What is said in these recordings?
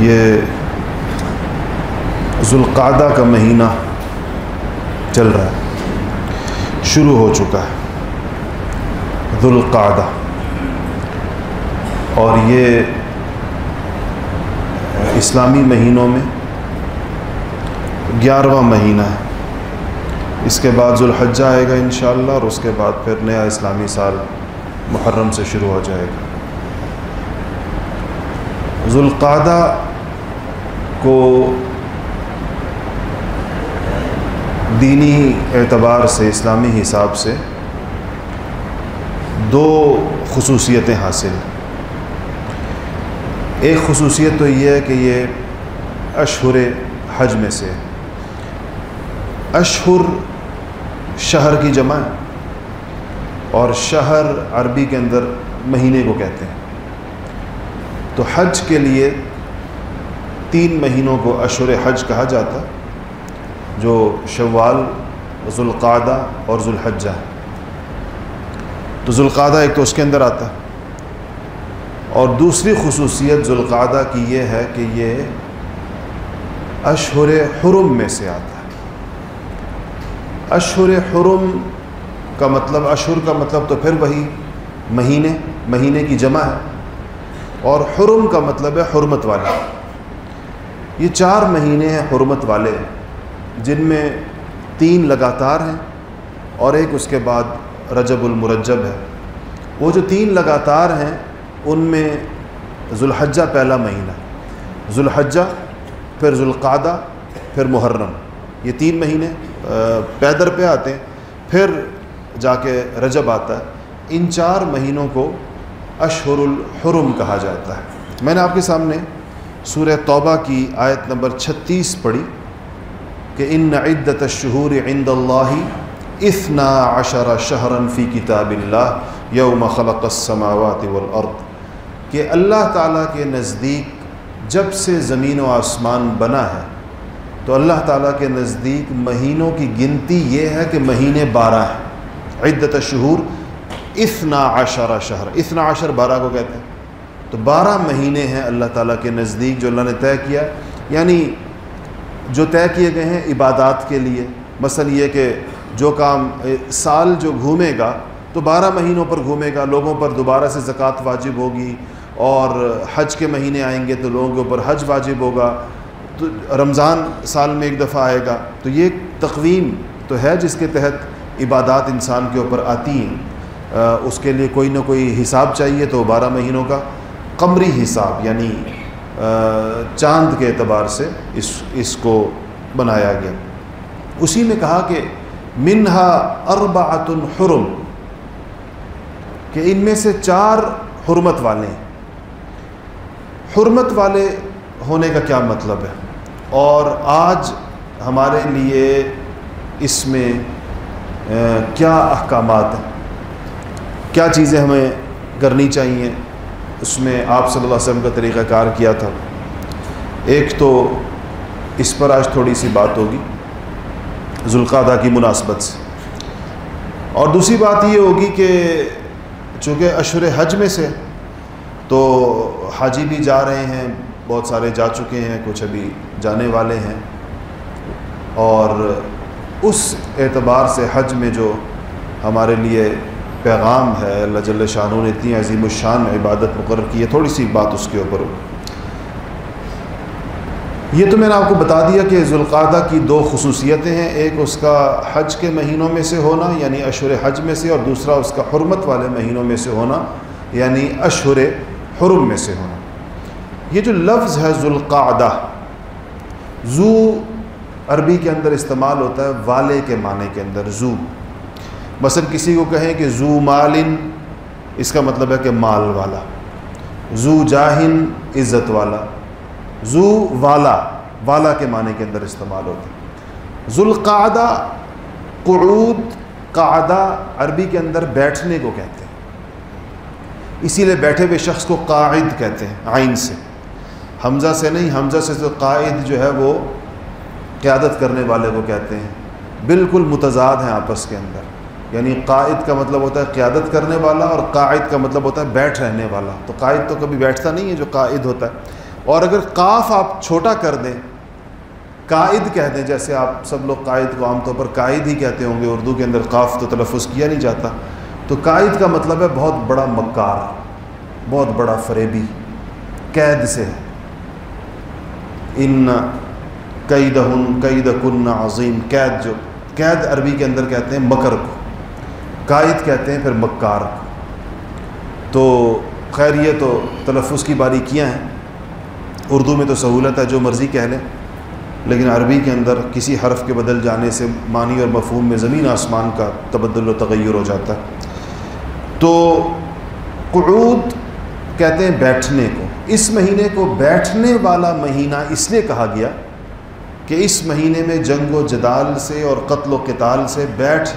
یہ ذوالقعدہ کا مہینہ چل رہا ہے۔ شروع ہو چکا ہے۔ ذوالقعدہ۔ اور یہ اسلامی مہینوں میں گیارہواں مہینہ ہے۔ اس کے بعد ذوالحجہ آئے گا انشاءاللہ اور اس کے بعد پھر نیا اسلامی سال محرم سے شروع ہو جائے گا۔ ذوالقعدہ کو دینی اعتبار سے، اسلامی حساب سے دو خصوصیتیں حاصل ایک خصوصیت تو یہ ہے کہ یہ اشہر حج میں سے اشہر شہر کی جمع ہے اور شہر عربی کے اندر مہینے کو کہتے ہیں۔ تو حج کے لیے تین مہینوں کو اشہر حج کہا جاتا جو شوال، ذوالقعدہ اور ذوالحجہ ہے۔ تو ذوالقعدہ ایک تو اس کے اندر آتا ہے۔ اور دوسری خصوصیت ذوالقعدہ کی یہ ہے کہ یہ اشہر حرم میں سے آتا ہے۔ اشہر حرم کا مطلب اشہر کا مطلب تو پھر وہی مہینے مہینے کی جمع ہے۔ اور حرم کا مطلب ہے حرمت والے یہ چار مہینے ہیں حرمت والے، جن میں تین لگاتار ہیں اور ایک اس کے بعد رجب المرجب ہے۔ وہ جو تین لگاتار ہیں، ان میں ذوالحجہ پہلا مہینہ، ذوالحجہ، پھر ذوالقعدہ، پھر محرم۔ یہ تین مہینے پیدر پہ آتے ہیں، پھر جا کے رجب آتا ہے۔ ان چار مہینوں کو اشہر الحرم کہا جاتا ہے۔ میں نے آپ کے سامنے سورہ توبہ کی آیت نمبر چھتیس پڑھی کہ ان عدت الشہور عند اللہ اثنا عشر شہرن فی کتاب اللہ یوم خلق السماوات والارض۔ کہ اللہ تعالیٰ کے نزدیک جب سے زمین و آسمان بنا ہے، تو اللہ تعالیٰ کے نزدیک مہینوں کی گنتی یہ ہے کہ مہینے بارہ ہیں۔ عدت شہور اثنا عشرہ شہر۔ اثنا عشر بارہ کو کہتے ہیں۔ تو بارہ مہینے ہیں اللہ تعالیٰ کے نزدیک جو اللہ نے طے کیا یعنی جو طے کیے گئے ہیں عبادات کے لیے۔ مثلا یہ کہ جو کام سال جو گھومے گا، تو بارہ مہینوں پر گھومے گا، لوگوں پر دوبارہ سے زکوٰۃ واجب ہوگی اور حج کے مہینے آئیں گے تو لوگوں کے اوپر حج واجب ہوگا۔ تو رمضان سال میں ایک دفعہ آئے گا۔ تو یہ تقویم تو ہے جس کے تحت عبادات انسان کے اوپر آتی ہیں۔ اس کے لیے کوئی نہ کوئی حساب چاہیے تو بارہ مہینوں کا۔ قمری حساب یعنی چاند کے اعتبار سے اس اس کو بنایا گیا۔ اسی میں کہا کہ منہا اربعۃ الحرم کہ ان میں سے چار حرمت والے ہیں۔ حرمت والے ہونے کا کیا مطلب ہے؟ اور آج ہمارے لیے اس میں کیا احکامات ہیں؟ کیا چیزیں ہمیں کرنی چاہیے؟ اس میں آپ صلی اللہ علیہ وسلم کا طریقہ کار کیا تھا۔ ایک تو اس پر آج تھوڑی سی بات ہوگی ذوالقادہ کی مناسبت سے۔ اور دوسری بات یہ ہوگی کہ چونکہ اشور حج میں سے تو حاجی بھی جا رہے ہیں، بہت سارے جا چکے ہیں، کچھ ابھی جانے والے ہیں۔ اور اس اعتبار سے حج میں جو ہمارے لیے پیغام ہے، اللہ جل شاہ نے اتنی عظیم الشان عبادت مقرر کی ہے، تھوڑی سی بات اس کے اوپر ہو۔ یہ تو میں نے آپ کو بتا دیا کہ ذوالقعدہ کی دو خصوصیتیں ہیں، ایک اس کا حج کے مہینوں میں سے ہونا یعنی اشور حج میں سے، اور دوسرا اس کا حرمت والے مہینوں میں سے ہونا یعنی اشور حرم میں سے ہونا۔ یہ جو لفظ ہے ذوالقعدہ زو عربی کے اندر استعمال ہوتا ہے، والے کے معنی کے اندر زو مثلا کسی کو کہیں کہ زو مالن اس کا مطلب ہے کہ مال والا، زو جاہن عزت والا، زو والا والا کے معنی کے اندر استعمال ہوتا ذوالقعدہ قعود، قعدہ عربی کے اندر بیٹھنے کو کہتے ہیں۔ اسی لیے بیٹھے ہوئے شخص کو قاعد کہتے ہیں آئین سے۔ حمزہ سے نہیں، حمزہ سے تو قائد جو ہے وہ قیادت کرنے والے کو کہتے ہیں۔ بالکل متضاد ہیں آپس کے اندر۔ یعنی قائد کا مطلب ہوتا ہے قیادت کرنے والا اور قائد کا مطلب ہوتا ہے بیٹھ رہنے والا۔ تو قائد تو کبھی بیٹھتا نہیں ہے جو قائد ہوتا ہے۔ اور اگر قاف آپ چھوٹا کر دیں، قائد کہہ دیں، جیسے آپ سب لوگ قائد کو عام طور پر قائد ہی کہتے ہوں گے، اردو کے اندر قاف تو تلفظ کیا نہیں جاتا۔ تو قائد کا مطلب ہے بہت بڑا مکار، بہت بڑا فریبی، قید سے۔ ہے ان قید ہن قید کن عظیم، قید جو، قید عربی کے اندر کہتے ہیں مکر کو۔ قائد کہتے ہیں، پھر مکار۔ کو تو خیر، یہ تو تلفظ کی باریکیاں ہیں۔ اردو میں تو سہولت ہے، جو مرضی کہہ لیں۔ لیکن عربی کے اندر کسی حرف کے بدل جانے سے معنی اور مفہوم میں زمین آسمان کا تبدل و تغیر ہو جاتا ہے۔ تو قعود کہتے ہیں بیٹھنے کو۔ اس مہینے کو بیٹھنے والا مہینہ اس لیے کہا گیا کہ اس مہینے میں جنگ و جدال سے اور قتل و قتال سے بیٹھ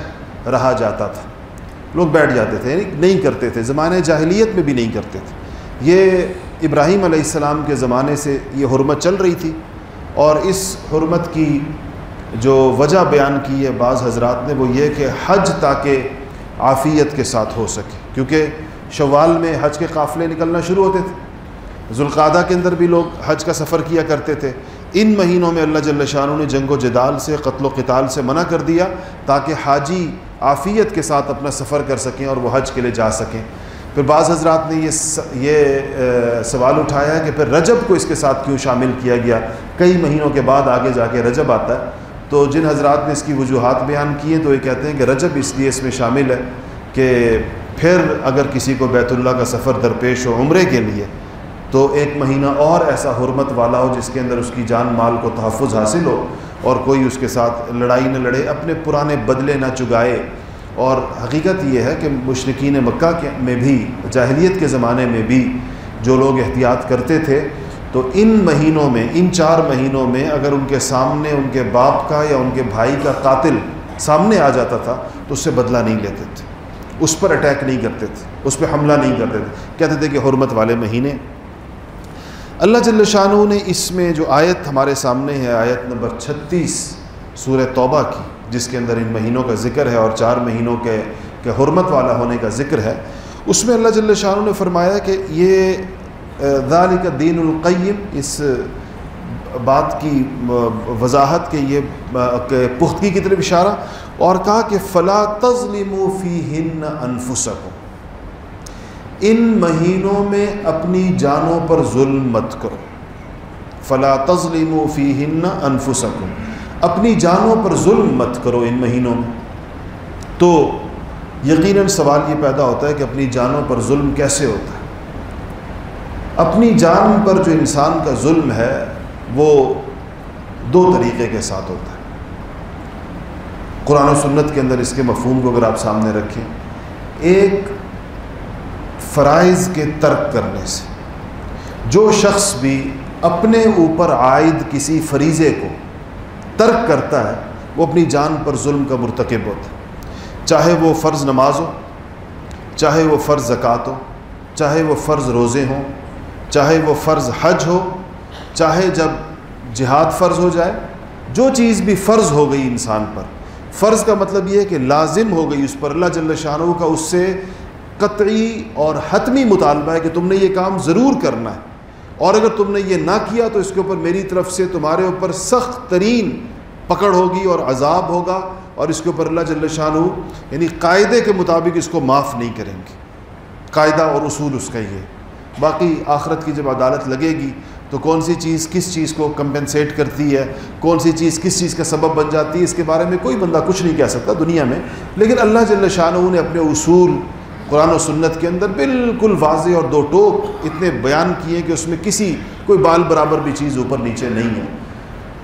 رہا جاتا تھا۔ لوگ بیٹھ جاتے تھے یعنی نہیں کرتے تھے زمانے جاہلیت میں بھی نہیں کرتے تھے۔ یہ ابراہیم علیہ السلام کے زمانے سے یہ حرمت چل رہی تھی اور اس حرمت کی جو وجہ بیان کی ہے بعض حضرات نے، وہ یہ کہ حج تاکہ عافیت کے ساتھ ہو سکے۔ کیونکہ شوال میں حج کے قافلے نکلنا شروع ہوتے تھے۔ ذوالقادہ کے اندر بھی لوگ حج کا سفر کیا کرتے تھے۔ ان مہینوں میں اللہ جل شاہ نے جنگ و جدال سے، قتل و قتال سے منع کر دیا تاکہ حاجی عافیت کے ساتھ اپنا سفر کر سکیں اور وہ حج کے لیے جا سکیں۔ پھر بعض حضرات نے یہ یہ سوال اٹھایا کہ پھر رجب کو اس کے ساتھ کیوں شامل کیا گیا؟ کئی مہینوں کے بعد آگے جا کے رجب آتا ہے۔ تو جن حضرات نے اس کی وجوہات بیان کی ہیں تو یہ کہتے ہیں کہ رجب اس لیے اس میں شامل ہے کہ پھر اگر کسی کو بیت اللہ کا سفر درپیش ہو عمرے کے لیے، تو ایک مہینہ اور ایسا حرمت والا ہو جس کے اندر اس کی جان مال کو تحفظ حاصل ہو۔ اور کوئی اس کے ساتھ لڑائی نہ لڑے، اپنے پرانے بدلے نہ چگائے۔ اور حقیقت یہ ہے کہ مشرقین مکہ کے میں بھی، جاہلیت کے زمانے میں بھی جو لوگ احتیاط کرتے تھے، تو ان مہینوں میں، ان چار مہینوں میں اگر ان کے سامنے ان کے باپ کا یا ان کے بھائی کا قاتل سامنے آ جاتا تھا، تو اس سے بدلہ نہیں لیتے تھے۔ اس پر اٹیک نہیں کرتے تھے، اس پہ حملہ نہیں کرتے تھے۔ کہتے تھے کہ حرمت والے مہینے اللہ جل شاہ نے اس میں جو آیت ہمارے سامنے ہے، آیت نمبر چھتیس، سورہ توبہ کی، جس کے اندر ان مہینوں کا ذکر ہے اور چار مہینوں کے کہ حرمت والا ہونے کا ذکر ہے، اس میں اللہ جل شاہ نے فرمایا کہ یہ ذالک دین القیم، اس بات کی وضاحت کے یہ پختگی کی طرف اشارہ اور کہا کہ فلا تظلم فی ہن انفسکم۔ ان مہینوں میں اپنی جانوں پر ظلم مت کرو۔ فلا تظلم فی ہن اپنی جانوں پر ظلم مت کرو ان مہینوں میں۔ تو یقیناً سوال یہ پیدا ہوتا ہے کہ اپنی جانوں پر ظلم کیسے ہوتا ہے؟ اپنی جان پر جو انسان کا ظلم ہے، وہ دو طریقے کے ساتھ ہوتا ہے۔ قرآن و سنت کے اندر اس کے مفہوم کو اگر آپ سامنے رکھیں، ایک فرائض کے ترک کرنے سے۔ جو شخص بھی اپنے اوپر عائد کسی فریضے کو ترک کرتا ہے، وہ اپنی جان پر ظلم کا مرتکب ہوتا ہے۔ چاہے وہ فرض نماز ہو، چاہے وہ فرض زکوٰۃ ہو، چاہے وہ فرض روزے ہوں، چاہے وہ فرض حج ہو، چاہے جب جہاد فرض ہو جائے، جو چیز بھی فرض ہو گئی انسان پر۔ فرض کا مطلب یہ ہے کہ لازم ہو گئی اس پر۔ اللہ جل شاہ کا اس سے قطعی اور حتمی مطالبہ ہے کہ تم نے یہ کام ضرور کرنا ہے۔ اور اگر تم نے یہ نہ کیا تو اس کے اوپر میری طرف سے تمہارے اوپر سخت ترین پکڑ ہوگی اور عذاب ہوگا اور اس کے اوپر اللہ جل شاہ یعنی قاعدے کے مطابق اس کو معاف نہیں کریں گے۔ قاعدہ اور اصول اس کا یہ باقی آخرت کی جب عدالت لگے گی تو کون سی چیز کس چیز کو کمپنسیٹ کرتی ہے، کون سی چیز کس چیز کا سبب بن جاتی ہے، اس کے بارے میں کوئی بندہ کچھ نہیں کہہ سکتا دنیا میں۔ لیکن اللہ جل شاہ نے اپنے اصول قرآن و سنت کے اندر بالکل واضح اور دو ٹوک اتنے بیان کیے کہ اس میں کسی کوئی بال برابر بھی چیز اوپر نیچے نہیں ہے۔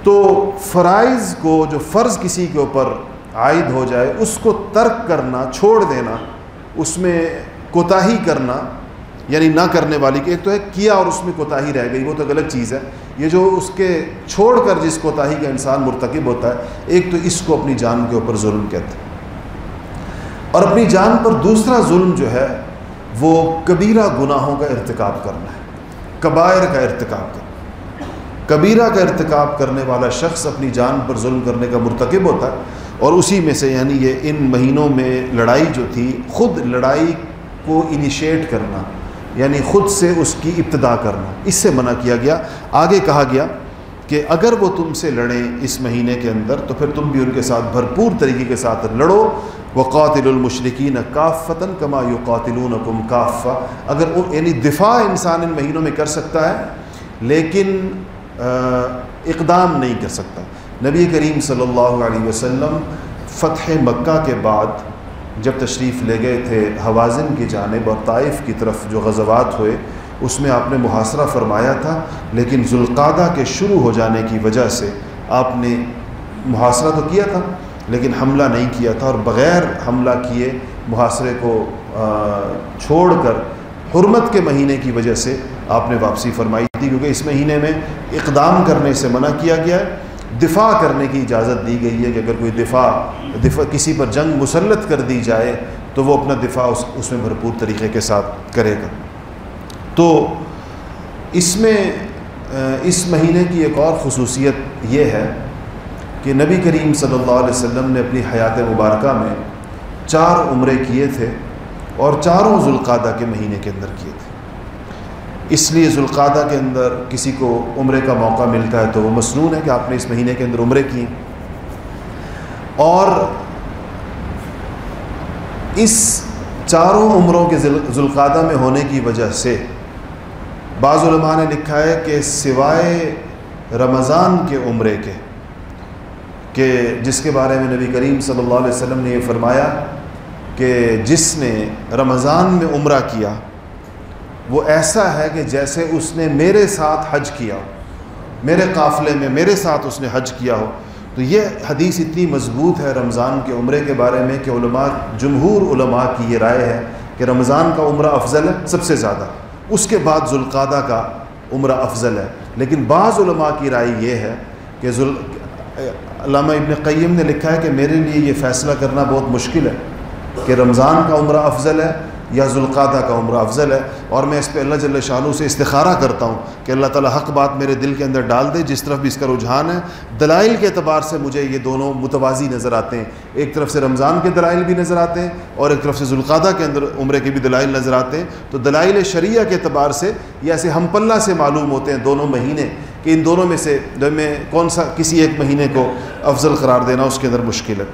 تو فرائض کو جو فرض کسی کے اوپر عائد ہو جائے، اس کو ترک کرنا، چھوڑ دینا، اس میں کوتاہی کرنا یعنی نہ کرنے والی کہ ایک تو ہے کیا اور اس میں کوتاہی رہ گئی، وہ تو غلط چیز ہے۔ یہ جو اس کے چھوڑ کر جس کوتاہی کا انسان مرتکب ہوتا ہے، ایک تو اس کو اپنی جان کے اوپر ظلم کہتے ہیں۔ اور اپنی جان پر دوسرا ظلم جو ہے، وہ کبیرہ گناہوں کا ارتکاب کرنا ہے۔ کبائر کا ارتکاب کرنا۔ کبیرہ کا ارتکاب کرنے والا شخص اپنی جان پر ظلم کرنے کا مرتکب ہوتا ہے اور اسی میں سے یعنی یہ ان مہینوں میں لڑائی جو تھی، خود لڑائی کو انیشیٹ کرنا یعنی خود سے اس کی ابتدا کرنا۔ اس سے منع کیا گیا۔ آگے کہا گیا کہ اگر وہ تم سے لڑیں اس مہینے کے اندر، تو پھر تم بھی ان کے ساتھ بھرپور طریقے کے ساتھ لڑو۔ وہ قاتل المشرقین کاف فتن کما یو قاتل اگر یعنی دفاع انسان ان مہینوں میں کر سکتا ہے، لیکن اقدام نہیں کر سکتا۔ نبی کریم صلی اللہ علیہ وسلم فتح مکہ کے بعد جب تشریف لے گئے تھے حوازن کی جانب اور طائف کی طرف جو غزوات ہوئے، اس میں آپ نے محاصرہ فرمایا تھا، لیکن ذوالقادہ کے شروع ہو جانے کی وجہ سے آپ نے محاصرہ تو کیا تھا۔ لیکن حملہ نہیں کیا تھا اور بغیر حملہ کیے محاصرے کو چھوڑ کر حرمت کے مہینے کی وجہ سے آپ نے واپسی فرمائی تھی، کیونکہ اس مہینے میں اقدام کرنے سے منع کیا گیا ہے۔ دفاع کرنے کی اجازت دی گئی ہے کہ اگر کوئی دفاع دفاع کسی پر جنگ مسلط کر دی جائے تو وہ اپنا دفاع اس اس میں بھرپور طریقے کے ساتھ کرے گا۔ تو اس میں اس مہینے کی ایک اور خصوصیت یہ ہے کہ نبی کریم صلی اللہ علیہ وسلم نے اپنی حیات مبارکہ میں چار عمرے کیے تھے اور چاروں ذوالقادہ کے مہینے کے اندر کیے تھے۔ اس لیے ذوالقادہ کے اندر کسی کو عمرے کا موقع ملتا ہے تو وہ مصنون ہے کہ آپ نے اس مہینے کے اندر عمرے کیے۔ اور اس چاروں عمروں کے ذوالقادہ میں ہونے کی وجہ سے بعض علماء نے لکھا ہے کہ سوائے رمضان کے عمرے کے کہ جس کے بارے میں نبی کریم صلی اللہ علیہ وسلم نے یہ فرمایا کہ جس نے رمضان میں عمرہ کیا، وہ ایسا ہے کہ جیسے اس نے میرے ساتھ حج کیا ہو، میرے قافلے میں میرے ساتھ اس نے حج کیا ہو۔ تو یہ حدیث اتنی مضبوط ہے رمضان کے عمرے کے بارے میں کہ علماء، جمہور علماء کی یہ رائے ہے کہ رمضان کا عمرہ افضل ہے سب سے زیادہ۔ اس کے بعد ذوالقادہ کا عمرہ افضل ہے۔ لیکن بعض علماء کی رائے یہ ہے کہ ذل علامہ ابن قیم نے لکھا ہے کہ میرے لیے یہ فیصلہ کرنا بہت مشکل ہے کہ رمضان کا عمرہ افضل ہے یا ذوالقادہ کا عمرہ افضل ہے اور میں اس پہ اللہ جل شاہ سے استخارہ کرتا ہوں کہ اللہ تعالیٰ حق بات میرے دل کے اندر ڈال دے جس طرف بھی اس کا رجحان ہے۔ دلائل کے اعتبار سے مجھے یہ دونوں متوازی نظر آتے ہیں۔ ایک طرف سے رمضان کے دلائل بھی نظر آتے ہیں اور ایک طرف سے ذوالقادہ کے اندر عمرے کے بھی دلائل نظر آتے ہیں۔ تو دلائل شریعہ کے اعتبار سے یہ ایسے ہم پلہ سے معلوم ہوتے ہیں دونوں مہینے۔ کہ ان دونوں میں سے میں کون سا کسی ایک مہینے کو افضل قرار دینا اس کے اندر مشکل ہے۔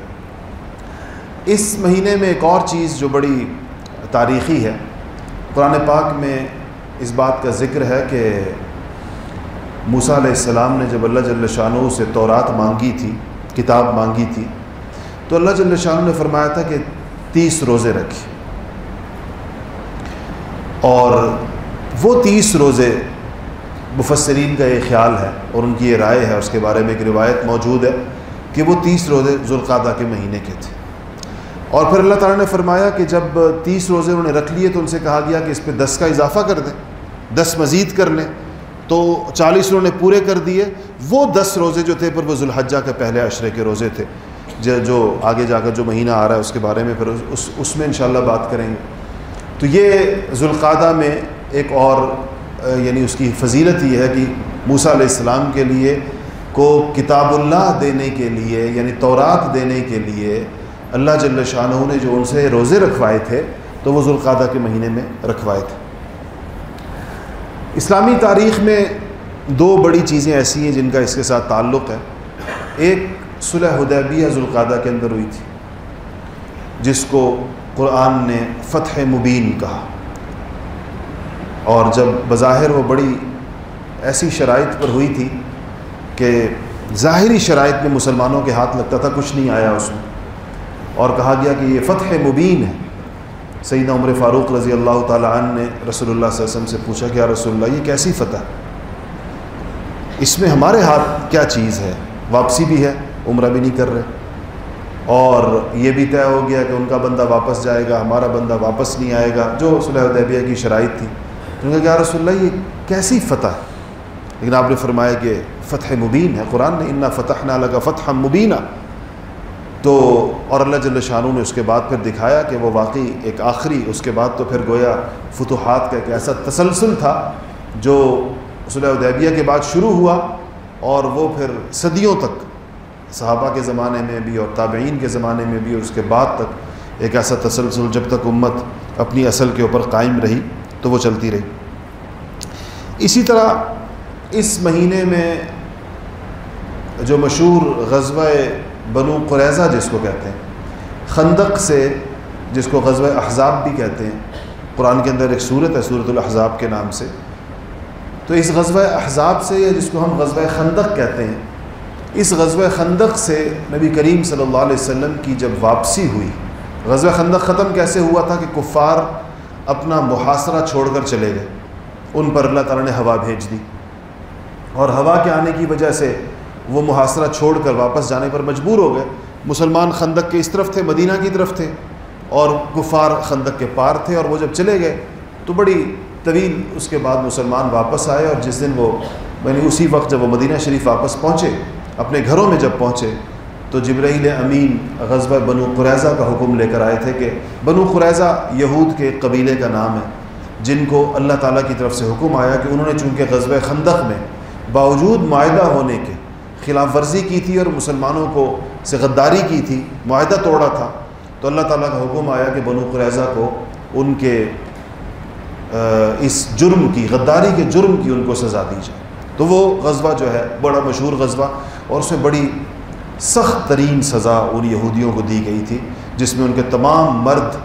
اس مہینے میں ایک اور چیز جو بڑی تاریخی ہے، قرآن پاک میں اس بات کا ذکر ہے کہ موسیٰ علیہ السلام نے جب اللہ جل شاہ سے تورات مانگی تھی، کتاب مانگی تھی، تو اللہ جل شاہ نے فرمایا تھا کہ تیس روزے رکھے اور وہ تیس روزے مفسرین کا یہ خیال ہے اور ان کی یہ رائے ہے، اس کے بارے میں ایک روایت موجود ہے کہ وہ تیس روزے ذوالقادہ کے مہینے کے تھے۔ اور پھر اللہ تعالیٰ نے فرمایا کہ جب تیس روزے انہوں نے رکھ لیے تو ان سے کہا گیا کہ اس پہ دس کا اضافہ کر دیں، دس مزید کر لیں۔ تو چالیس انہوں نے پورے کر دیے۔ وہ دس روزے جو تھے پھر وہ ذوالحجہ کے پہلے عشرے کے روزے تھے۔ جو آگے جا کر جو مہینہ آ رہا ہے، اس کے بارے میں پھر اس اس میں انشاءاللہ بات کریں گے۔ تو یہ ذوالقادہ میں ایک اور یعنی اس کی فضیلت یہ ہے کہ موسیٰ علیہ السلام کے لیے کو کتاب اللہ دینے کے لیے یعنی تورات دینے کے لیے اللہ جل شاہ نے جو ان سے روزے رکھوائے تھے، تو وہ ذوالقادہ کے مہینے میں رکھوائے تھے۔ اسلامی تاریخ میں دو بڑی چیزیں ایسی ہیں جن کا اس کے ساتھ تعلق ہے۔ ایک صلح حدیبیہ ذوالقادہ کے اندر ہوئی تھی، جس کو قرآن نے فتح مبین کہا۔ اور جب بظاہر وہ بڑی ایسی شرائط پر ہوئی تھی کہ ظاہری شرائط میں مسلمانوں کے ہاتھ لگتا تھا، کچھ نہیں آیا اس میں۔ اور کہا گیا کہ یہ فتح مبین ہے۔ سیدہ عمر فاروق رضی اللہ تعالیٰ عنہ نے رسول اللہ صلی اللہ علیہ وسلم سے پوچھا کہ یا رسول اللہ، یہ کیسی فتح؟ اس میں ہمارے ہاتھ کیا چیز ہے؟ واپسی بھی ہے، عمرہ بھی نہیں کر رہے۔ اور یہ بھی طے ہو گیا کہ ان کا بندہ واپس جائے گا، ہمارا بندہ واپس نہیں آئے گا، جو صلی حدیبیہ کی شرائط تھی۔ تو کہا، یا رسول اللہ، یہ کیسی فتح؟ ہے لیکن آپ نے فرمایا کہ فتح مبین ہے قرآن نے انا فتح نہ لگا فتح مبینہ تو اور اللہ جل شاہ نے اس کے بعد پھر دکھایا کہ وہ واقعی ایک آخری، اس کے بعد تو پھر گویا فتوحات کا ایک ایسا تسلسل تھا جو صلی ادیبیہ کے بعد شروع ہوا اور وہ پھر صدیوں تک، صحابہ کے زمانے میں بھی اور تابعین کے زمانے میں بھی اور اس کے بعد تک ایک ایسا تسلسل جب تک امت اپنی اصل کے اوپر قائم رہی۔ تو وہ چلتی رہی۔ اسی طرح اس مہینے میں جو مشہور غزوہ بنو قریضہ جس کو کہتے ہیں، خندق سے جس کو غزوہ احزاب بھی کہتے ہیں، قرآن کے اندر ایک صورت ہے صورت الاحزاب کے نام سے۔ تو اس غزوہ احزاب سے یا جس کو ہم غزوہ خندق کہتے ہیں، اس غزوہ خندق سے نبی کریم صلی اللہ علیہ وسلم کی جب واپسی ہوئی، غزوہ خندق ختم کیسے ہوا تھا کہ کفار اپنا محاصرہ چھوڑ کر چلے گئے۔ ان پر اللہ تعالیٰ نے ہوا بھیج دی۔ اور ہوا کے آنے کی وجہ سے وہ محاصرہ چھوڑ کر واپس جانے پر مجبور ہو گئے۔ مسلمان خندق کے اس طرف تھے، مدینہ کی طرف تھے۔ اور کفار خندق کے پار تھے۔ اور وہ جب چلے گئے تو بڑی طویل اس کے بعد مسلمان واپس آئے۔ اور جس دن وہ میں نے اسی وقت جب وہ مدینہ شریف واپس پہنچے، اپنے گھروں میں جب پہنچے تو جبرائیل امین غزبہ بنو قریضہ کا حکم لے کر آئے تھے کہ بنو قریضہ یہود کے قبیلے کا نام ہے، جن کو اللہ تعالیٰ کی طرف سے حکم آیا کہ انہوں نے چونکہ غزبۂ خندق میں باوجود معاہدہ ہونے کے خلاف ورزی کی تھی اور مسلمانوں کو سے غداری کی تھی، معاہدہ توڑا تھا، تو اللہ تعالیٰ کا حکم آیا کہ بنو قریضہ کو ان کے اس جرم کی، غداری کے جرم کی ان کو سزا دی جائے۔ تو وہ غزوہ جو ہے، بڑا مشہور غزوہ اور اس میں بڑی سخت ترین سزا ان یہودیوں کو دی گئی تھی، جس میں ان کے تمام مرد،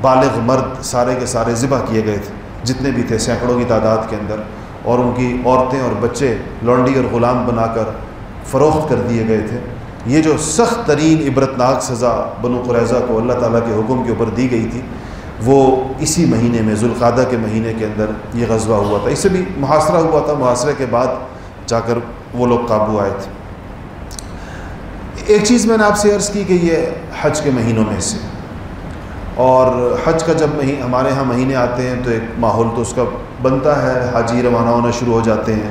بالغ مرد سارے کے سارے ذبح کیے گئے تھے، جتنے بھی تھے سینکڑوں کی تعداد کے اندر، اور ان کی عورتیں اور بچے لونڈی اور غلام بنا کر فروخت کر دیے گئے تھے۔ یہ جو سخت ترین عبرتناک سزا بنو قریضہ کو اللہ تعالیٰ کے حکم کے اوپر دی گئی تھی، وہ اسی مہینے میں ذوالقادہ کے مہینے کے اندر یہ غزوہ ہوا تھا۔ اس سے بھی محاصرہ ہوا تھا، محاصرے کے بعد جا کر وہ لوگ قابو آئے تھے۔ ایک چیز میں نے آپ سے عرض کی کہ یہ حج کے مہینوں میں سے۔ اور حج کا جب مہین ہمارے ہاں مہینے آتے ہیں تو ایک ماحول تو اس کا بنتا ہے، حاجی روانہ ہونا شروع ہو جاتے ہیں۔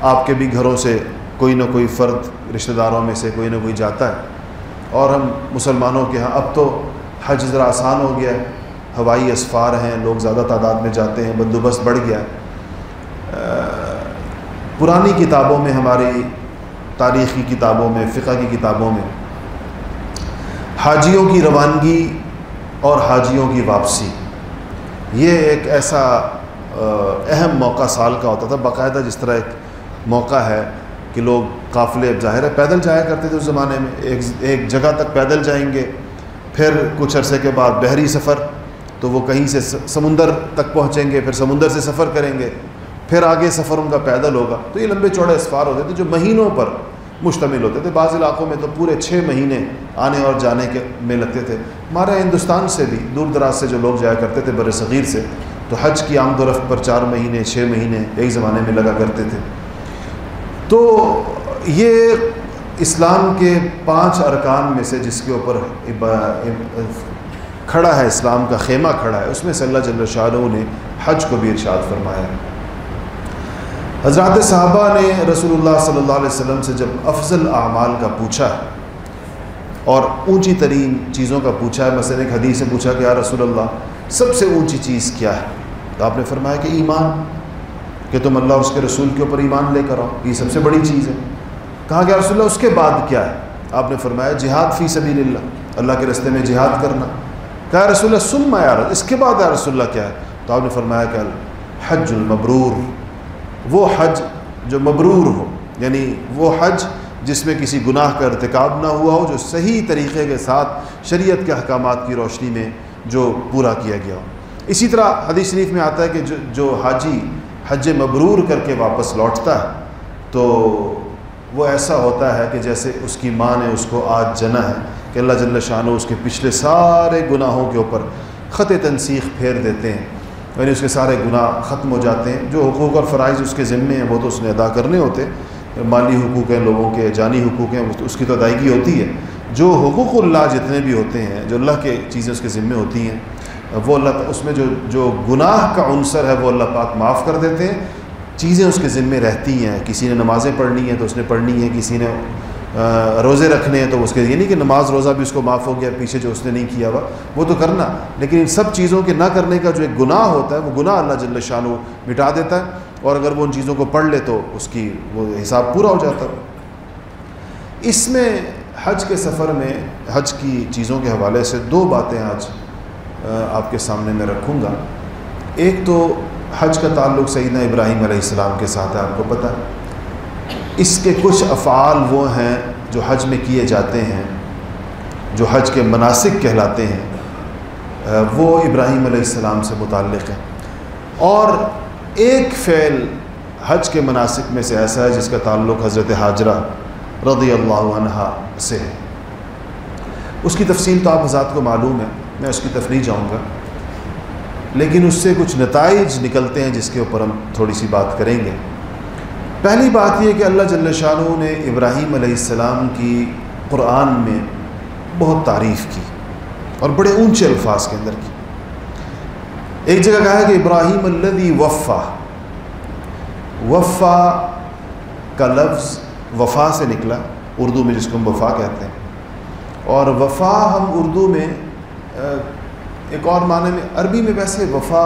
آپ کے بھی گھروں سے کوئی نہ کوئی فرد رشتہ داروں میں سے کوئی نہ کوئی جاتا ہے۔ اور ہم مسلمانوں کے ہاں اب تو حج ذرا آسان ہو گیا ہے۔ ہوائی اسفار ہیں، لوگ زیادہ تعداد میں جاتے ہیں، بندوبست بڑھ گیا پرانی کتابوں میں ہماری تاریخی کتابوں میں، فقہ کی کتابوں میں۔ حاجیوں کی روانگی اور حاجیوں کی واپسی۔ یہ ایک ایسا اہم موقع سال کا ہوتا تھا۔ باقاعدہ جس طرح ایک موقع ہے کہ لوگ قافلے ظاہر ہے پیدل جایا کرتے تھے اس زمانے میں۔ ایک ایک جگہ تک پیدل جائیں گے، پھر کچھ عرصے کے بعد بحری سفر تو وہ کہیں سے سمندر تک پہنچیں گے، پھر سمندر سے سفر کریں گے۔ پھر آگے سفر ان کا پیدل ہوگا۔ تو یہ لمبے چوڑے اسفار ہوتے تھے جو مہینوں پر مشتمل ہوتے تھے۔ بعض علاقوں میں تو پورے چھ مہینے آنے اور جانے کے میں لگتے تھے۔ ہمارے ہندوستان سے بھی دور دراز سے جو لوگ جایا کرتے تھے بر صغیر سے، تو حج کی آمد و رفت پر چار مہینے، چھ مہینے ایک زمانے میں لگا کرتے تھے۔ تو یہ اسلام کے پانچ ارکان میں سے جس کے اوپر کھڑا ہے، اسلام کا خیمہ کھڑا ہے، اس میں سے اللہ جل شاہ نے حج کو بھی ارشاد فرمایا۔ ہے حضرات صحابہ نے رسول اللہ صلی اللہ علیہ وسلم سے جب افضل اعمال کا پوچھا ہے اور اونچی ترین چیزوں کا پوچھا ہے، مثلاً ایک حدیث سے پوچھا کہ یا رسول اللہ سب سے اونچی چیز کیا ہے؟ تو آپ نے فرمایا کہ ایمان، کہ تم اللہ اور اس کے رسول کے اوپر ایمان لے کر آؤ، یہ سب سے بڑی چیز ہے۔ کہا کہ رسول اللہ اس کے بعد کیا ہے؟ آپ نے فرمایا جہاد فی سبیل اللہ اللہ کے رستے میں جہاد کرنا۔ کہا رسول اللہ سن یار اس کے بعد یا رسول اللہ کیا ہے؟ تو آپ نے فرمایا کہ حج المبرور۔ وہ حج جو مبرور ہو یعنی وہ حج جس میں کسی گناہ کا ارتکاب نہ ہوا ہو، جو صحیح طریقے کے ساتھ شریعت کے احکامات کی روشنی میں جو پورا کیا گیا ہو۔ اسی طرح حدیث شریف میں آتا ہے کہ جو جو حاجی حج مبرور کر کے واپس لوٹتا ہے، تو وہ ایسا ہوتا ہے کہ جیسے اس کی ماں نے اس کو آج جنا ہے کہ اللہ جل شاہ اس کے پچھلے سارے گناہوں کے اوپر خط تنسیخ پھیر دیتے ہیں۔ یعنی اس کے سارے گناہ ختم ہو جاتے ہیں۔ جو حقوق اور فرائض اس کے ذمے ہیں، وہ تو اس نے ادا کرنے ہوتے مالی حقوق ہیں، لوگوں کے جانی حقوق ہیں، اس کی تو ادائیگی ہوتی ہے۔ جو حقوق اللہ جتنے بھی ہوتے ہیں، جو اللہ کے چیزیں اس کے ذمے ہوتی ہیں، وہ اللہ اس میں جو جو گناہ کا عنصر ہے، وہ اللہ پاک معاف کر دیتے ہیں۔ چیزیں اس کے ذمے رہتی ہیں۔ کسی نے نمازیں پڑھنی ہیں تو اس نے پڑھنی ہے کسی نے روزے رکھنے ہیں تو اس کے یہ نہیں کہ نماز روزہ بھی اس کو معاف ہو گیا، پیچھے جو اس نے نہیں کیا ہوا، وہ تو کرنا۔ لیکن ان سب چیزوں کے نہ کرنے کا جو ایک گناہ ہوتا ہے، وہ گناہ اللہ جل شاہ مٹا دیتا ہے۔ اور اگر وہ ان چیزوں کو پڑھ لے تو اس کی وہ حساب پورا ہو جاتا ہے۔ اس میں حج کے سفر میں، حج کی چیزوں کے حوالے سے دو باتیں آج آپ کے سامنے میں رکھوں گا۔ ایک تو حج کا تعلق سیدنا ابراہیم علیہ السلام کے ساتھ ہے، آپ کو پتہ اس کے کچھ افعال وہ ہیں جو حج میں کیے جاتے ہیں، جو حج کے مناسک کہلاتے ہیں۔ وہ ابراہیم علیہ السلام سے متعلق ہیں۔ اور ایک فعل حج کے مناسک میں سے ایسا ہے جس کا تعلق حضرت حاجرہ رضی اللہ عنہ سے ہے۔ اس کی تفصیل تو آپ حضرات کو معلوم ہے، میں اس کی تفریح جاؤں گا۔ لیکن اس سے کچھ نتائج نکلتے ہیں جس کے اوپر ہم تھوڑی سی بات کریں گے۔ پہلی بات یہ کہ اللہ جل شاہ نے ابراہیم علیہ السلام کی قرآن میں بہت تعریف کی اور بڑے اونچے الفاظ کے اندر کی۔ ایک جگہ کہا ہے کہ ابراہیم الدی وفا وفا کا لفظ وفا سے نکلا، اردو میں جس کو ہم وفا کہتے ہیں۔ اور وفا ہم اردو میں ایک اور معنی میں، عربی میں ویسے وفا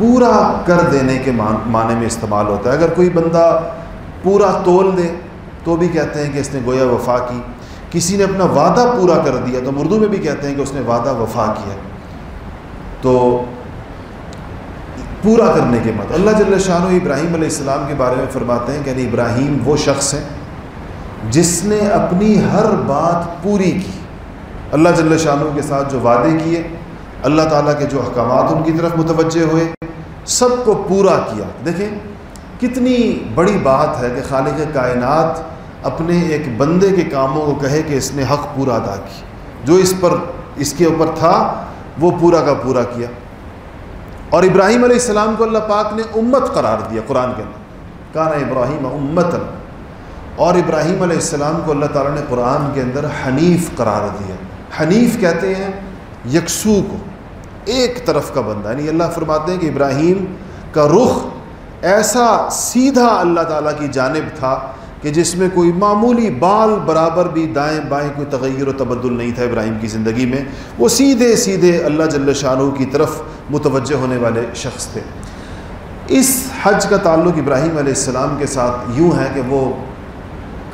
پورا کر دینے کے معنی میں استعمال ہوتا ہے۔ اگر کوئی بندہ پورا تول دے، تو بھی کہتے ہیں کہ اس نے گویا وفا کی۔ کسی نے اپنا وعدہ پورا کر دیا، تو اردو میں بھی کہتے ہیں کہ اس نے وعدہ وفا کیا۔ تو پورا کرنے کے بعد اللہ جل شاہ ابراہیم علیہ السلام کے بارے میں فرماتے ہیں کہ یعنی ابراہیم وہ شخص ہے جس نے اپنی ہر بات پوری کی۔ اللہ جل شاہ کے ساتھ جو وعدے کیے، اللہ تعالیٰ کے جو احکامات ان کی طرف متوجہ ہوئے۔ سب کو پورا کیا۔ دیکھیں، کتنی بڑی بات ہے کہ خالق کائنات اپنے ایک بندے کے کاموں کو کہے کہ اس نے حق پورا ادا کی۔ جو اس پر، اس کے اوپر تھا، وہ پورا کا پورا کیا۔ اور ابراہیم علیہ السلام کو اللہ پاک نے امت قرار دیا قرآن کے اندر۔ کہنا ابراہیم امت اور ابراہیم علیہ السلام کو اللہ تعالیٰ نے قرآن کے اندر حنیف قرار دیا۔ حنیف کہتے ہیں یکسو کو۔ ایک طرف کا بندہ یعنی اللہ فرماتے ہیں کہ ابراہیم کا رخ ایسا سیدھا اللہ تعالیٰ کی جانب تھا کہ جس میں کوئی معمولی بال برابر بھی دائیں بائیں کوئی تغیر و تبدل نہیں تھا ابراہیم کی زندگی میں۔ وہ سیدھے سیدھے اللہ جل شاہ کی طرف متوجہ ہونے والے شخص تھے۔ اس حج کا تعلق ابراہیم علیہ السلام کے ساتھ یوں ہے کہ وہ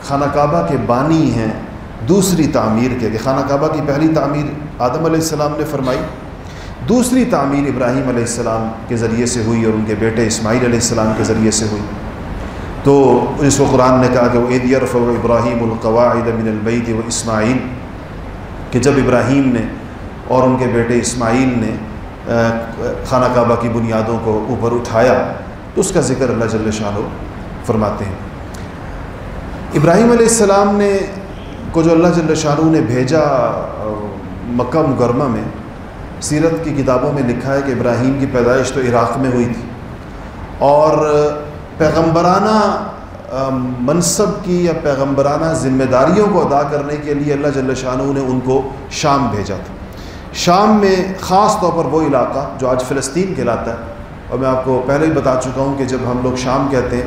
خانہ کعبہ کے بانی ہیں۔ دوسری تعمیر کے کہ خانہ کعبہ کی پہلی تعمیر آدم علیہ السلام نے فرمائی۔ دوسری تعمیر ابراہیم علیہ السلام کے ذریعے سے ہوئی اور ان کے بیٹے اسماعیل علیہ السلام کے ذریعے سے ہوئی۔ تو اس کو قرآن نے کہا کہ وہ عید یرف و ابراہیم القواعد من البعید و اسماعیل، کہ جب ابراہیم نے اور ان کے بیٹے اسماعیل نے خانہ کعبہ کی بنیادوں کو اوپر اٹھایا، تو اس کا ذکر اللہ جل شاہ فرماتے ہیں۔ ابراہیم علیہ السلام نے کو جو اللہ جل شاہ نے بھیجا مکہ مکرمہ میں سیرت کی کتابوں میں لکھا ہے کہ ابراہیم کی پیدائش تو عراق میں ہوئی تھی۔ اور پیغمبرانہ منصب کی یا پیغمبرانہ ذمہ داریوں کو ادا کرنے کے لیے اللہ جل شاہ نے ان کو شام بھیجا تھا۔ شام میں خاص طور پر وہ علاقہ جو آج فلسطین کہلاتا ہے۔ اور میں آپ کو پہلے ہی بتا چکا ہوں کہ جب ہم لوگ شام کہتے ہیں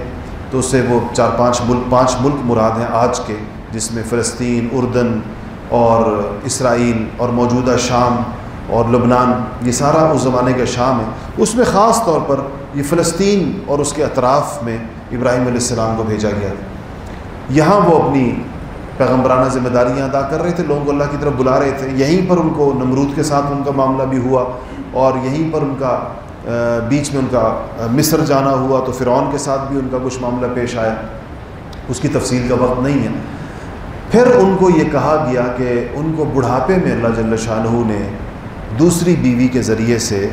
تو اس سے وہ چار پانچ ملک پانچ ملک مراد ہیں آج کے، جس میں فلسطین، اردن اور اسرائیل اور موجودہ شام اور لبنان، یہ سارا اس زمانے کا شام ہے۔ اس میں خاص طور پر یہ فلسطین اور اس کے اطراف میں ابراہیم علیہ السلام کو بھیجا گیا۔ یہاں وہ اپنی پیغمبرانہ ذمہ داریاں ادا کر رہے تھے لوگوں کو اللہ کی طرف بلا رہے تھے۔ یہیں پر ان کو نمرود کے ساتھ ان کا معاملہ بھی ہوا اور یہیں پر ان کا بیچ میں ان کا مصر جانا ہوا تو فرعون کے ساتھ بھی ان کا کچھ معاملہ پیش آیا۔ اس کی تفصیل کا وقت نہیں ہے۔ پھر ان کو یہ کہا گیا کہ ان کو بڑھاپے میں اللہ جل شاہ نے دوسری بیوی کے ذریعے سے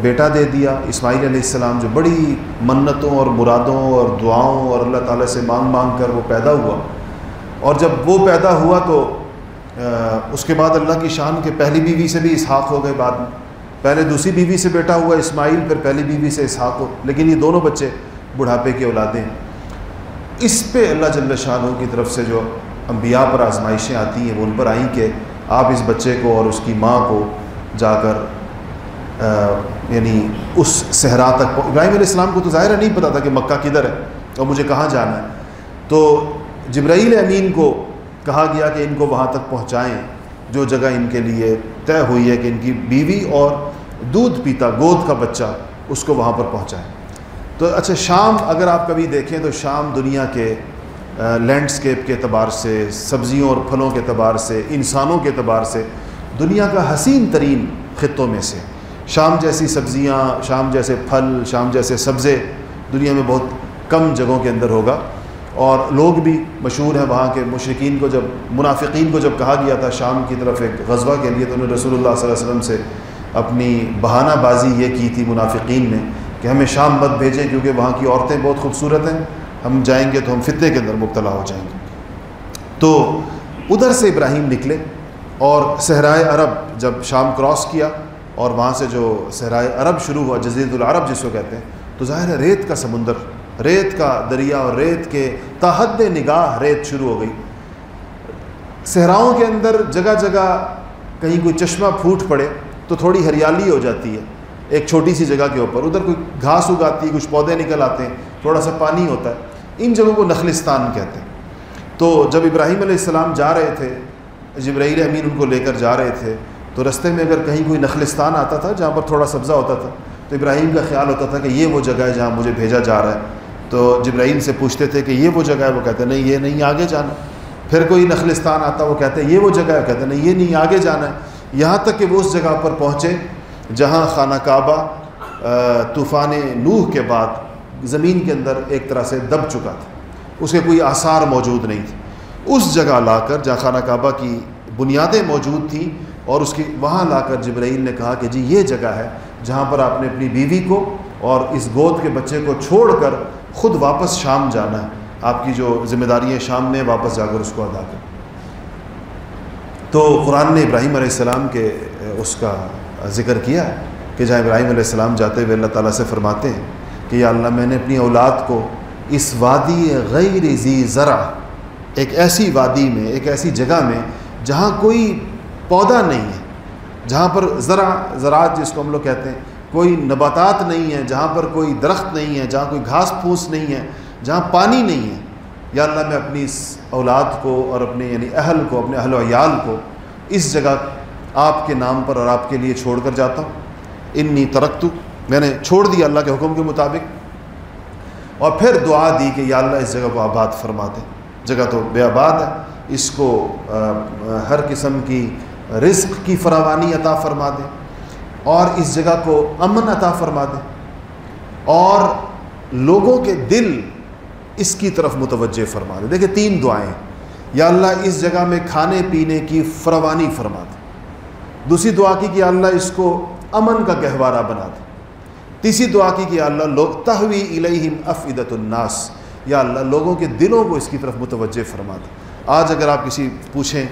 بیٹا دے دیا۔ اسماعیل علیہ السلام جو بڑی منتوں اور مرادوں اور دعاؤں اور اللہ تعالیٰ سے مانگ مانگ کر وہ پیدا ہوا۔ اور جب وہ پیدا ہوا تو اس کے بعد اللہ کی شان کے پہلی بیوی سے بھی اسحاق ہو گئے بعد۔ میں پہلے دوسری بیوی سے بیٹا ہوا اسماعیل، پھر پہلی بیوی سے اسحاق ہو۔ لیکن یہ دونوں بچے بڑھاپے کی اولادیں ہیں۔ اس پہ اللہ جل شاہ کی طرف سے جو انبیاء پر آزمائشیں آتی ہیں، وہ ان پر آئیں کہ آپ اس بچے کو اور اس کی ماں کو جا کر یعنی اس صحرا تک ابراہیم علیہ السلام کو تو ظاہر نہیں پتا تھا کہ مکہ کدھر ہے اور مجھے کہاں جانا ہے۔ تو جبرائیل امین کو کہا گیا کہ ان کو وہاں تک پہنچائیں، جو جگہ ان کے لیے طے ہوئی ہے کہ ان کی بیوی اور دودھ پیتا، گود کا بچہ اس کو وہاں پر پہنچائیں۔ تو اچھا شام اگر آپ کبھی دیکھیں تو شام دنیا کے لینڈسکیپ کے اعتبار سے، سبزیوں اور پھلوں کے اعتبار سے، انسانوں کے اعتبار سے دنیا کا حسین ترین خطوں میں سے۔ شام جیسی سبزیاں، شام جیسے پھل، شام جیسے سبزے دنیا میں بہت کم جگہوں کے اندر ہوگا۔ اور لوگ بھی مشہور ہیں وہاں کے مشرقین کو، جب منافقین کو جب کہا گیا تھا شام کی طرف ایک غزوہ کے لیے، تو انہوں نے رسول اللہ صلی اللہ علیہ وسلم سے اپنی بہانہ بازی یہ کی تھی منافقین نے کہ ہمیں شام مت بھیجیں کیونکہ وہاں کی عورتیں بہت خوبصورت ہیں۔ ہم جائیں گے تو ہم فتنے کے اندر مبتلا ہو جائیں گے۔ تو ادھر سے ابراہیم نکلے اور صحرائے عرب جب شام کراس کیا اور وہاں سے جو صحرائے عرب شروع ہوا جزید العرب جس کو کہتے ہیں، تو ظاہر ہے ریت کا سمندر، ریت کا دریا اور ریت کے تحد نگاہ ریت شروع ہو گئی۔ صحراؤں کے اندر جگہ جگہ کہیں کوئی چشمہ پھوٹ پڑے تو تھوڑی ہریالی ہو جاتی ہے۔ ایک چھوٹی سی جگہ کے اوپر، ادھر کوئی گھاس اگاتی ہے، کچھ پودے نکل آتے ہیں، تھوڑا سا پانی ہوتا ہے۔ ان جگہوں کو نخلستان کہتے ہیں۔ تو جب ابراہیم علیہ السلام جا رہے تھے، جبرائیل امین ان کو لے کر جا رہے تھے، تو رستے میں اگر کہیں کوئی نخلستان آتا تھا جہاں پر تھوڑا سبزہ ہوتا تھا، تو ابراہیم کا خیال ہوتا تھا کہ یہ وہ جگہ ہے جہاں مجھے بھیجا جا رہا ہے۔ تو جبرائیل سے پوچھتے تھے کہ یہ وہ جگہ ہے؟ وہ کہتے ہیں، نہیں، یہ نہیں، آگے جانا۔ پھر کوئی نخلستان آتا، وہ کہتے ہیں، یہ وہ جگہ ہے؟ کہتے ہیں، نہیں، یہ نہیں، آگے جانا ہے۔ یہاں تک کہ وہ اس جگہ پر پہنچے جہاں خانہ کعبہ طوفان نوح کے بعد زمین کے اندر ایک طرح سے دب چکا تھا۔ اس کے کوئی آثار موجود نہیں تھے۔ اس جگہ لا کر جہاں خانہ کعبہ کی بنیادیں موجود تھیں اور اس کی وہاں لا کر جبرائیل نے کہا کہ جی یہ جگہ ہے جہاں پر آپ نے اپنی بیوی کو اور اس گود کے بچے کو چھوڑ کر خود واپس شام جانا ہے۔ آپ کی جو ذمہ داری شام میں واپس جا کر اس کو ادا کر تو قرآن نے ابراہیم علیہ السلام کے، اس کا ذکر کیا کہ جہاں ابراہیم علیہ السلام جاتے ہوئے اللہ تعالیٰ سے فرماتے ہیں کہ یا اللہ میں نے اپنی اولاد کو اس وادی غیر ذی ذرا ایک ایسی وادی میں، ایک ایسی جگہ میں جہاں کوئی پودا نہیں ہے، جہاں پر ذرا زراعت جس کو ہم لوگ کہتے ہیں، کوئی نباتات نہیں ہے جہاں پر کوئی درخت نہیں ہے، جہاں کوئی گھاس پھوس نہیں ہے، جہاں پانی نہیں ہے، یا اللہ میں اپنی اس اولاد کو اور اپنے یعنی اہل کو، اپنے اہل و عیال کو اس جگہ آپ کے نام پر اور آپ کے لیے چھوڑ کر جاتا ہوں۔ انی ترقت میں نے چھوڑ دیا اللہ کے حکم کے مطابق۔ اور پھر دعا دی کہ یا اللہ اس جگہ کو آباد فرما دے۔ جگہ تو بے آباد ہے۔ اس کو ہر قسم کی رزق کی فراوانی عطا فرما دے۔ اور اس جگہ کو امن عطا فرما دے۔ اور لوگوں کے دل اس کی طرف متوجہ فرما دے۔ دیکھیں تین دعائیں۔ یا اللہ اس جگہ میں کھانے پینے کی فراوانی فرما دے۔ دوسری دعا کی کہ اللہ اس کو امن کا گہوارہ بنا دے۔ تیسری دعا کی کہ اللہ، لوگ تحوی الیہم افعدت الناس۔ یا اللہ، لوگوں کے دلوں کو اس کی طرف متوجہ فرما دے۔ آج اگر آپ کسی پوچھیں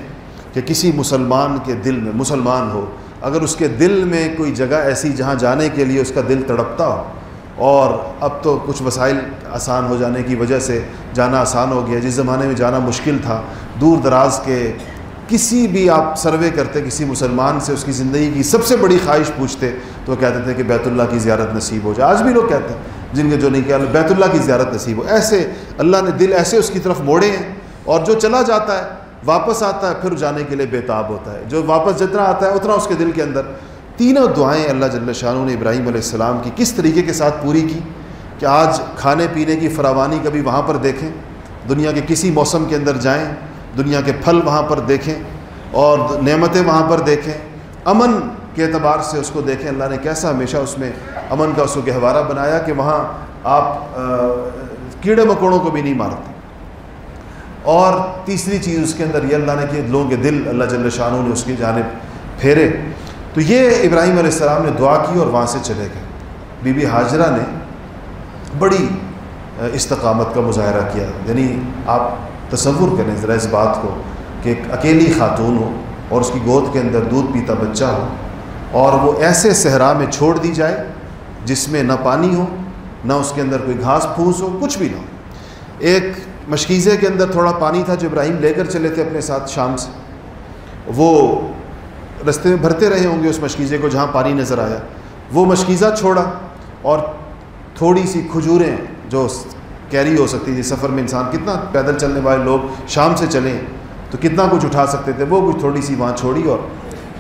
کہ کسی مسلمان کے دل میں، مسلمان ہو، اگر اس کے دل میں کوئی جگہ ایسی جہاں جانے کے لیے اس کا دل تڑپتا ہو، اور اب تو کچھ وسائل آسان ہو جانے کی وجہ سے جانا آسان ہو گیا، جس زمانے میں جانا مشکل تھا، دور دراز کے کسی بھی آپ سروے کرتے، کسی مسلمان سے، اس کی زندگی کی سب سے بڑی خواہش پوچھتے، تو وہ کہتے تھے کہ بیت اللہ کی زیارت نصیب ہو جائے۔ آج بھی لوگ کہتے ہیں، جن کے جو نہیں کیا، بیت اللہ کی زیارت نصیب ہو۔ ایسے اللہ نے دل ایسے اس کی طرف موڑے ہیں اور جو چلا جاتا ہے، واپس آتا ہے، پھر جانے کے لیے بےتاب ہوتا ہے۔ جو واپس جتنا آتا ہے، اتنا اس کے دل کے اندر تینوں دعائیں اللہ جل شاہ نے ابراہیم علیہ السلام کی کس طریقے کے ساتھ پوری کی کہ آج کھانے پینے کی فراوانی کبھی وہاں پر دیکھیں، دنیا کے کسی موسم کے اندر جائیں دنیا کے پھل وہاں پر دیکھیں اور نعمتیں وہاں پر دیکھیں، امن کے اعتبار سے اس کو دیکھیں۔ اللہ نے کیسا ہمیشہ اس میں امن کا اس کو گہوارہ بنایا کہ وہاں آپ کیڑے مکوڑوں کو بھی نہیں مارتے۔ اور تیسری چیز اس کے اندر یہ اللہ نے کہ لوگوں کے دل اللہ جل شاہ نے اس کی جانب پھیرے۔ تو یہ ابراہیم علیہ السلام نے دعا کی اور وہاں سے چلے گئے۔ بی بی حاجرہ نے بڑی استقامت کا مظاہرہ کیا۔ یعنی آپ تصور کریں ذرا اس بات کو کہ ایک اکیلی خاتون ہو اور اس کی گود کے اندر دودھ پیتا بچہ ہو اور وہ ایسے صحرا میں چھوڑ دی جائے جس میں نہ پانی ہو، نہ اس کے اندر کوئی گھاس پھوس ہو، کچھ بھی نہ ہو۔ ایک مشکیزے کے اندر تھوڑا پانی تھا جو ابراہیم لے کر چلے تھے اپنے ساتھ شام سے۔ وہ رستے میں بھرتے رہے ہوں گے اس مشکیزے کو جہاں پانی نظر آیا۔ وہ مشکیزہ چھوڑا اور تھوڑی سی کھجوریں جو کیری ہو سکتی تھی سفر میں انسان، کتنا پیدل چلنے والے لوگ شام سے چلیں تو کتنا کچھ اٹھا سکتے تھے، وہ کچھ تھوڑی سی وہاں چھوڑی اور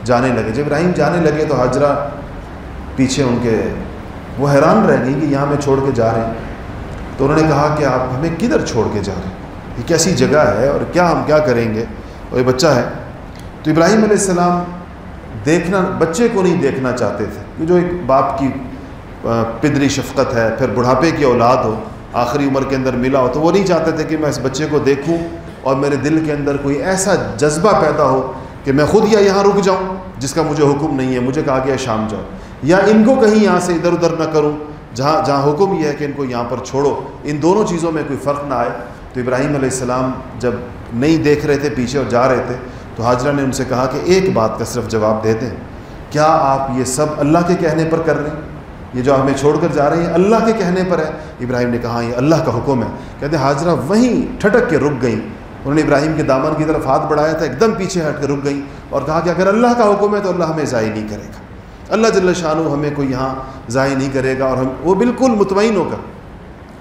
جانے لگے۔ جب ابراہیم جانے لگے تو حاجرہ پیچھے ان کے، وہ حیران رہ گئی کہ یہاں میں چھوڑ کے جا رہے ہیں۔ تو انہوں نے کہا کہ آپ ہمیں کدھر چھوڑ کے جا رہے ہیں؟ یہ کیسی جگہ ہے اور کیا ہم کیا کریں گے؟ اور یہ بچہ ہے۔ تو ابراہیم علیہ السلام دیکھنا، بچے کو نہیں دیکھنا چاہتے تھے کہ جو ایک باپ کی پدری شفقت ہے، پھر بڑھاپے کی اولاد ہو۔ آخری عمر کے اندر ملا ہو، تو وہ نہیں چاہتے تھے کہ میں اس بچے کو دیکھوں اور میرے دل کے اندر کوئی ایسا جذبہ پیدا ہو کہ میں خود یا یہاں رک جاؤں، جس کا مجھے حکم نہیں ہے، مجھے کہا گیا شام جاؤ۔ یا ان کو کہیں یہاں سے ادھر ادھر نہ کروں، جہاں جہاں حکم یہ ہے کہ ان کو یہاں پر چھوڑو۔ ان دونوں چیزوں میں کوئی فرق نہ آئے۔ تو ابراہیم علیہ السلام جب نہیں دیکھ رہے تھے، پیچھے اور جا رہے تھے، تو حاجرہ نے ان سے کہا کہ ایک بات کا صرف جواب دے دیں۔ کیا آپ یہ سب اللہ کے کہنے پر کر رہے ہیں؟ یہ جو ہمیں چھوڑ کر جا رہے ہیں اللہ کے کہنے پر ہے۔ ابراہیم نے کہا، یہ اللہ کا حکم ہے۔ کہتے ہیں حاجرہ وہیں ٹھٹک کے رک گئیں۔ انہوں نے ابراہیم کے دامن کی طرف ہاتھ بڑھایا تھا، ایک دم پیچھے ہٹ کے رک گئیں اور کہا کہ اگر اللہ کا حکم ہے تو اللہ ہمیں ضائع نہیں کرے گا۔ اللہ جل شاہ ہمیں کوئی یہاں ضائع نہیں کرے گا اور ہم، وہ بالکل مطمئن ہو کر۔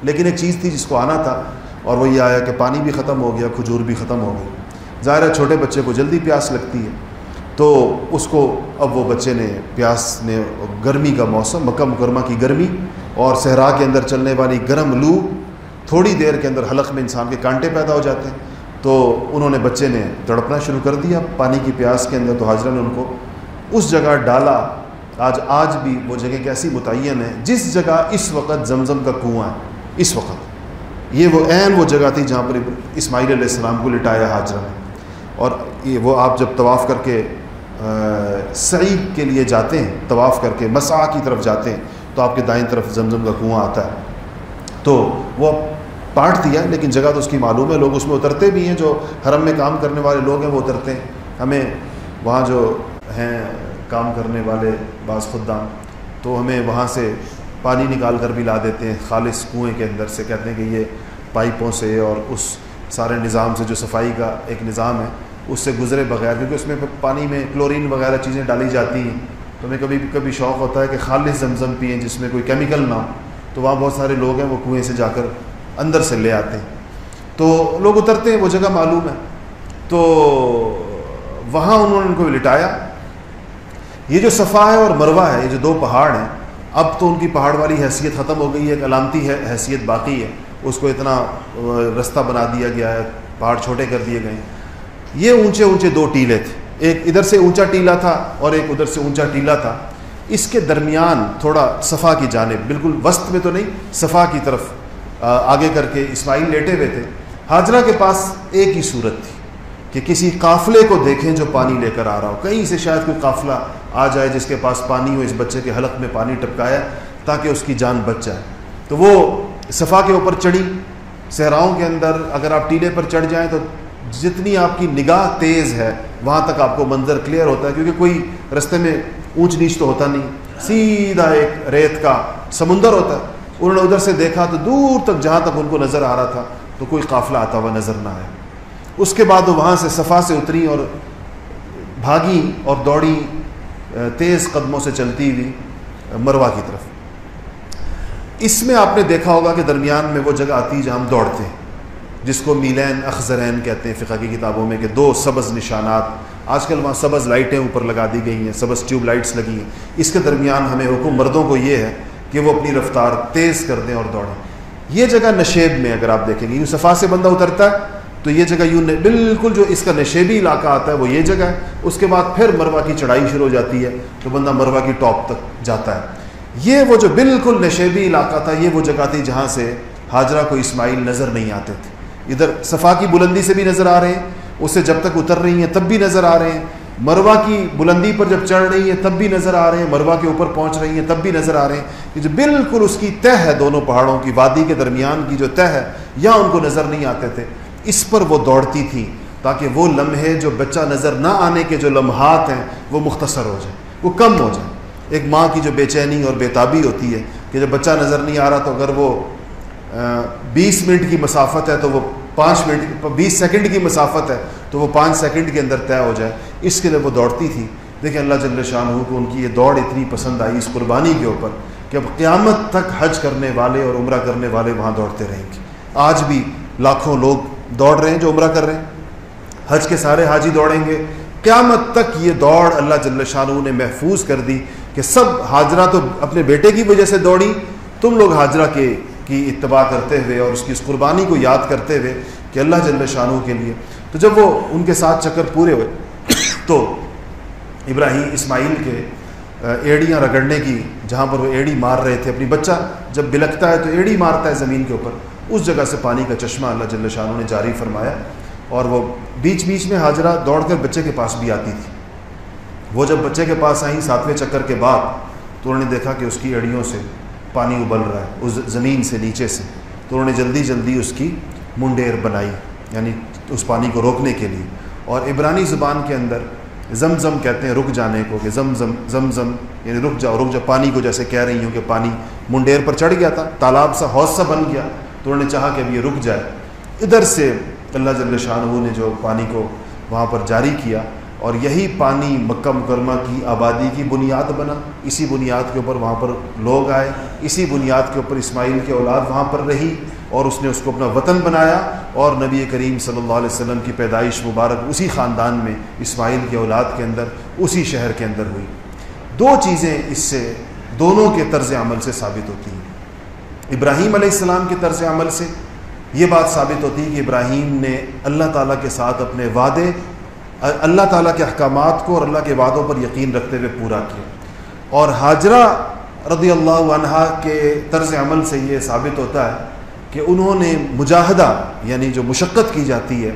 لیکن ایک چیز تھی جس کو آنا تھا اور وہ یہ آیا کہ پانی بھی ختم ہو گیا، کھجور بھی ختم ہو گئی ظاہر ہے، چھوٹے بچے کو جلدی پیاس لگتی ہے۔ تو اس کو اب وہ بچے نے پیاس نے گرمی کا موسم، مکہ مکرمہ کی گرمی اور صحرا کے اندر چلنے والی گرم لو تھوڑی دیر کے اندر حلق میں انسان کے کانٹے پیدا ہو جاتے ہیں۔ تو انہوں نے بچے نے تڑپنا شروع کر دیا، پانی کی پیاس کے اندر تو حاضرہ نے ان کو اس جگہ ڈالا۔ آج آج بھی وہ جگہ کیسی متعین ہے جس جگہ اس وقت زمزم کا کنواں ہے، اس وقت۔ یہ وہ عین وہ جگہ تھی جہاں پر اسماعیل علیہ السلام کو لٹایا حاجرہ نے۔ اور یہ وہ آپ جب طواف کر کے سعید کے لیے جاتے ہیں، طواف کر کے مسا کی طرف جاتے ہیں، تو آپ کے دائیں طرف زمزم کا کنواں آتا ہے۔ تو وہ پاٹ دیا، لیکن جگہ تو اس کی معلوم ہے، لوگ اس میں اترتے بھی ہیں، جو حرم میں کام کرنے والے لوگ ہیں، وہ اترتے ہیں۔ ہمیں وہاں جو ہیں کام کرنے والے بعض خدام، تو ہمیں وہاں سے پانی نکال کر بھی لا دیتے ہیں، خالص کنویں کے اندر سے۔ کہتے ہیں کہ یہ پائپوں سے اور اس سارے نظام سے جو صفائی کا ایک نظام ہے اس سے گزرے بغیر، کیونکہ اس میں پانی میں کلورین وغیرہ چیزیں ڈالی جاتی ہیں، تو ہمیں کبھی کبھی شوق ہوتا ہے کہ خالص زمزم پئیں جس میں کوئی کیمیکل نہ ہو۔ تو وہاں بہت سارے لوگ ہیں، وہ کنویں سے جا کر اندر سے لے آتے ہیں۔ تو لوگ اترتے ہیں، وہ جگہ معلوم ہے۔ تو وہاں انہوں نے ان کو لٹایا۔ یہ جو صفا ہے اور مروا ہے، یہ جو دو پہاڑ ہیں، اب تو ان کی پہاڑ والی حیثیت ختم ہو گئی ہے، ایک علامتی ہے، حیثیت باقی ہے۔ اس کو اتنا رستہ بنا دیا گیا ہے، پہاڑ چھوٹے کر دیے گئے ہیں۔ یہ اونچے اونچے دو ٹیلے تھے۔ ایک ادھر سے اونچا ٹیلا تھا اور ایک ادھر سے اونچا ٹیلا تھا۔ اس کے درمیان تھوڑا صفا کی جانب، بالکل وسط میں تو نہیں، صفا کی طرف آگے کر کے اسماعیل لیٹے ہوئے تھے۔ حاجرہ کے پاس ایک ہی صورت تھی کہ کسی قافلے کو دیکھیں جو پانی لے کر آ رہا ہو۔ کہیں سے شاید کوئی قافلہ آ جائے جس کے پاس پانی ہو، اس بچے کے حلق میں پانی ٹپکایا تاکہ اس کی جان بچ جائے۔ تو وہ صفا کے اوپر چڑھی، صحراؤں کے اندر اگر آپ ٹیلے پر چڑھ جائیں تو جتنی آپ کی نگاہ تیز ہے، وہاں تک آپ کو منظر کلیئر ہوتا ہے، کیونکہ کوئی رستے میں اونچ نیچ تو ہوتا نہیں۔ سیدھا ایک ریت کا سمندر ہوتا ہے۔ انہوں نے ادھر سے دیکھا تو دور تک جہاں تک ان کو نظر آ رہا تھا، تو کوئی قافلہ آتا ہوا نظر نہ آیا۔ اس کے بعد وہ وہاں سے صفا سے اتری اور بھاگی اور دوڑی، تیز قدموں سے چلتی ہوئی مروا کی طرف۔ اس میں آپ نے دیکھا ہوگا کہ درمیان میں وہ جگہ آتی جہاں ہم دوڑتے ہیں۔ جس کو میلین اخذرین کہتے ہیں، فقہ کی کتابوں میں کہ دو سبز نشانات، آج کل وہاں سبز لائٹیں اوپر لگا دی گئی ہیں، سبز ٹیوب لائٹس لگی ہیں۔ اس کے درمیان ہمیں حکم مردوں کو یہ ہے کہ وہ اپنی رفتار تیز کر دیں اور دوڑیں۔ یہ جگہ نشیب میں اگر آپ دیکھیں گے یوں صفا سے بندہ اترتا ہے، تو یہ جگہ یوں بالکل جو اس کا نشیبی علاقہ آتا ہے، وہ یہ جگہ ہے۔ اس کے بعد پھر مروا کی چڑھائی شروع ہو جاتی ہے، تو بندہ مروا کی ٹاپ تک جاتا ہے۔ یہ وہ جو بالکل نشیبی علاقہ تھا، یہ وہ جگہ تھی جہاں سے حاجرہ کو اسماعیل نظر نہیں آتے تھے۔ ادھر صفا کی بلندی سے بھی نظر آ رہے ہیں اسے جب تک اتر رہی ہیں تب بھی نظر آ رہے ہیں۔ مروا کی بلندی پر جب چڑھ رہی ہے تب بھی نظر آ رہے ہیں مروا کے اوپر پہنچ رہی ہیں تب بھی نظر آ رہے ہیں۔ کہ جو بالکل اس کی تہ ہے دونوں پہاڑوں کی، وادی کے درمیان کی جو تہ ہے، یا ان کو نظر نہیں آتے تھے، اس پر وہ دوڑتی تھی تاکہ وہ لمحے جو بچہ نظر نہ آنے کے جو لمحات ہیں، وہ مختصر ہو جائیں، وہ کم ہو جائیں۔ ایک ماں کی جو بے چینی اور بےتابی ہوتی ہے کہ جب بچہ نظر نہیں آ رہا تو اگر وہ بیس منٹ کی مسافت ہے تو وہ پانچ منٹ بیس سیکنڈ کی مسافت ہے تو وہ پانچ سیکنڈ کے اندر طے ہو جائے۔ اس کے لیے وہ دوڑتی تھی۔ دیکھیں اللہ جل شاہ ہو کہ ان کی یہ دوڑ اتنی پسند آئی اس قربانی کے اوپر کہ اب قیامت تک حج کرنے والے اور عمرہ کرنے والے وہاں دوڑتے رہیں گے۔ آج بھی لاکھوں لوگ دوڑ رہے ہیں جو عمرہ کر رہے ہیں۔ حج کے سارے حاجی دوڑیں گے۔ قیامت تک یہ دوڑ اللہ جل شاہ نے محفوظ کر دی کہ سب حاجرہ تو اپنے بیٹے کی وجہ سے دوڑی، تم لوگ حاجرہ کے کی اتباع کرتے ہوئے اور اس کی اس قربانی کو یاد کرتے ہوئے کہ اللہ جل شاہ کے لیے۔ تو جب وہ ان کے ساتھ چکر پورے ہوئے، تو ابراہیم اسماعیل کے ایڑیاں رگڑنے کی، جہاں پر وہ ایڑی مار رہے تھے، اپنی بچہ جب بلکتا ہے تو ایڑی مارتا ہے زمین کے اوپر۔ اس جگہ سے پانی کا چشمہ اللہ جل شاہ نے جاری فرمایا اور وہ بیچ بیچ میں حاجرہ دوڑ کر بچے کے پاس بھی آتی تھی۔ وہ جب بچے کے پاس آئیں ساتویں چکر کے بعد تو انہوں نے دیکھا کہ اس کی اڑیوں سے پانی ابل رہا ہے، اس زمین سے نیچے سے۔ تو انہوں نے جلدی جلدی اس کی منڈیر بنائی یعنی اس پانی کو روکنے کے لیے۔ اور عبرانی زبان کے اندر زم زم کہتے ہیں، رک جانے کو، کہ زم زم زم زم یعنی رک جاؤ رک جاؤ، پانی کو جیسے کہہ رہی ہوں کہ پانی منڈیر پر چڑھ گیا تھا، تالاب سا، حوض سا بن گیا۔ تو انہوں نے چاہا کہ اب یہ رک جائے۔ ادھر سے اللہ جل شاہ نے جو پانی کو وہاں پر جاری کیا اور یہی پانی مکہ مکرمہ کی آبادی کی بنیاد بنا۔ اسی بنیاد کے اوپر وہاں پر لوگ آئے، اسی بنیاد کے اوپر اسماعیل کے اولاد وہاں پر رہی اور اس نے اس کو اپنا وطن بنایا۔ اور نبی کریم صلی اللہ علیہ وسلم کی پیدائش مبارک اسی خاندان میں اسماعیل کے اولاد کے اندر، اسی شہر کے اندر ہوئی۔ دو چیزیں اس سے، دونوں کے طرز عمل سے ثابت ہوتی ہیں۔ ابراہیم علیہ السلام کے طرز عمل سے یہ بات ثابت ہوتی ہے کہ ابراہیم نے اللہ تعالیٰ کے ساتھ اپنے وعدے اللہ تعالیٰ کے احکامات کو اور اللہ کے وعدوں پر یقین رکھتے ہوئے پورا کیا۔ اور حاجرہ رضی اللہ عنہ کے طرز عمل سے یہ ثابت ہوتا ہے کہ انہوں نے مجاہدہ یعنی جو مشقت کی جاتی ہے